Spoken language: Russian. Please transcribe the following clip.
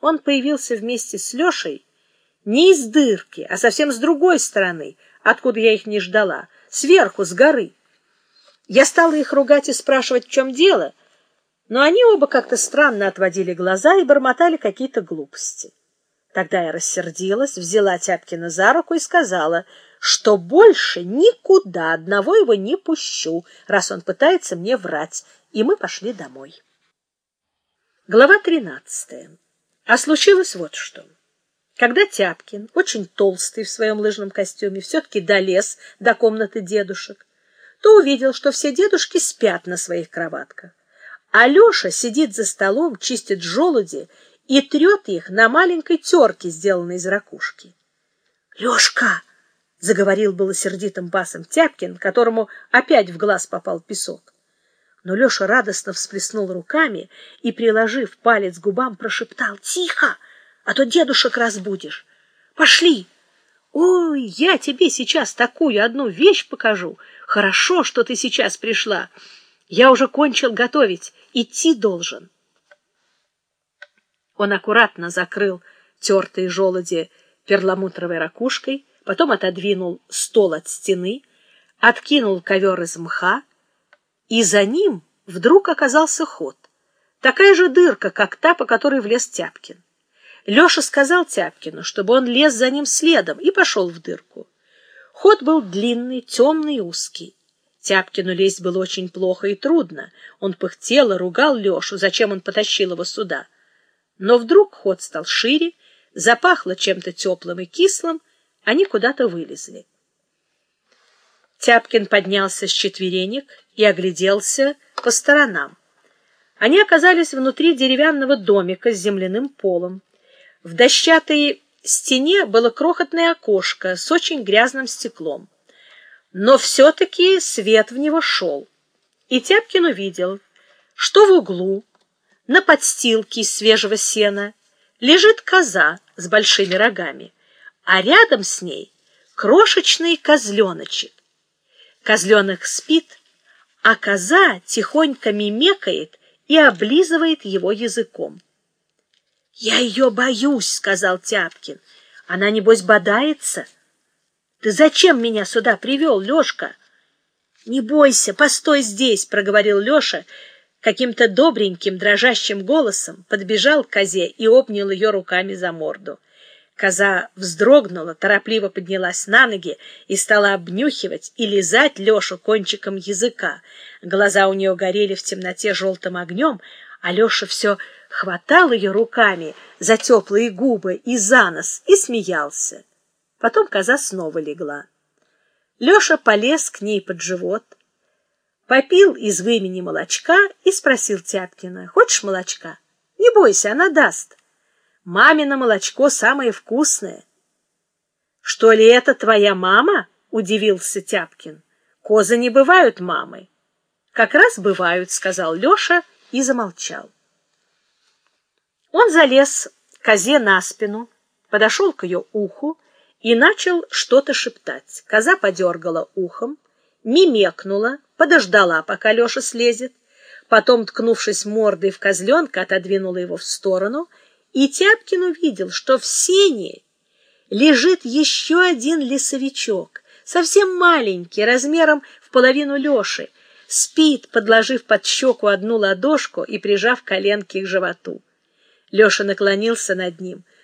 он появился вместе с Лешей не из дырки, а совсем с другой стороны, откуда я их не ждала, сверху, с горы. Я стала их ругать и спрашивать, в чем дело, но они оба как-то странно отводили глаза и бормотали какие-то глупости. Тогда я рассердилась, взяла Тяпкина за руку и сказала, что больше никуда одного его не пущу, раз он пытается мне врать, и мы пошли домой. Глава тринадцатая. А случилось вот что. Когда Тяпкин, очень толстый в своем лыжном костюме, все-таки долез до комнаты дедушек, то увидел, что все дедушки спят на своих кроватках. А Леша сидит за столом, чистит желуди и трет их на маленькой терке, сделанной из ракушки. — Лешка! — заговорил было сердитым басом Тяпкин, которому опять в глаз попал песок. Но Леша радостно всплеснул руками и, приложив палец к губам, прошептал «Тихо, а то дедушек разбудишь! Пошли! Ой, я тебе сейчас такую одну вещь покажу! Хорошо, что ты сейчас пришла! Я уже кончил готовить, идти должен!» Он аккуратно закрыл тертые желуди перламутровой ракушкой, потом отодвинул стол от стены, откинул ковер из мха, и за ним вдруг оказался ход. Такая же дырка, как та, по которой влез Тяпкин. Леша сказал Тяпкину, чтобы он лез за ним следом, и пошел в дырку. Ход был длинный, темный и узкий. Тяпкину лезть было очень плохо и трудно. Он пыхтел и ругал Лешу, зачем он потащил его сюда. Но вдруг ход стал шире, запахло чем-то теплым и кислым, они куда-то вылезли. Тяпкин поднялся с четверенек и огляделся по сторонам. Они оказались внутри деревянного домика с земляным полом. В дощатой стене было крохотное окошко с очень грязным стеклом. Но все-таки свет в него шел. И Тяпкин увидел, что в углу, на подстилке из свежего сена, лежит коза с большими рогами, а рядом с ней крошечный козленочек. Козленок спит, а коза тихонько мимекает и облизывает его языком. — Я ее боюсь, — сказал Тяпкин. — Она, небось, бодается. — Ты зачем меня сюда привел, Лешка? — Не бойся, постой здесь, — проговорил Леша, каким-то добреньким, дрожащим голосом, подбежал к козе и обнял ее руками за морду. Коза вздрогнула, торопливо поднялась на ноги и стала обнюхивать и лизать Лешу кончиком языка. Глаза у нее горели в темноте желтым огнем, а Леша все хватал ее руками за теплые губы и за нос и смеялся. Потом коза снова легла. Леша полез к ней под живот, попил из вымени молочка и спросил Тяпкина, «Хочешь молочка? Не бойся, она даст». Мамино молочко самое вкусное. — Что ли это твоя мама? — удивился Тяпкин. — Козы не бывают мамой. — Как раз бывают, — сказал Леша и замолчал. Он залез козе на спину, подошел к ее уху и начал что-то шептать. Коза подергала ухом, мимекнула, подождала, пока Леша слезет, потом, ткнувшись мордой в козленка, отодвинула его в сторону — и Тяпкин увидел, что в сене лежит еще один лесовичок, совсем маленький, размером в половину Леши, спит, подложив под щеку одну ладошку и прижав коленки к животу. Леша наклонился над ним,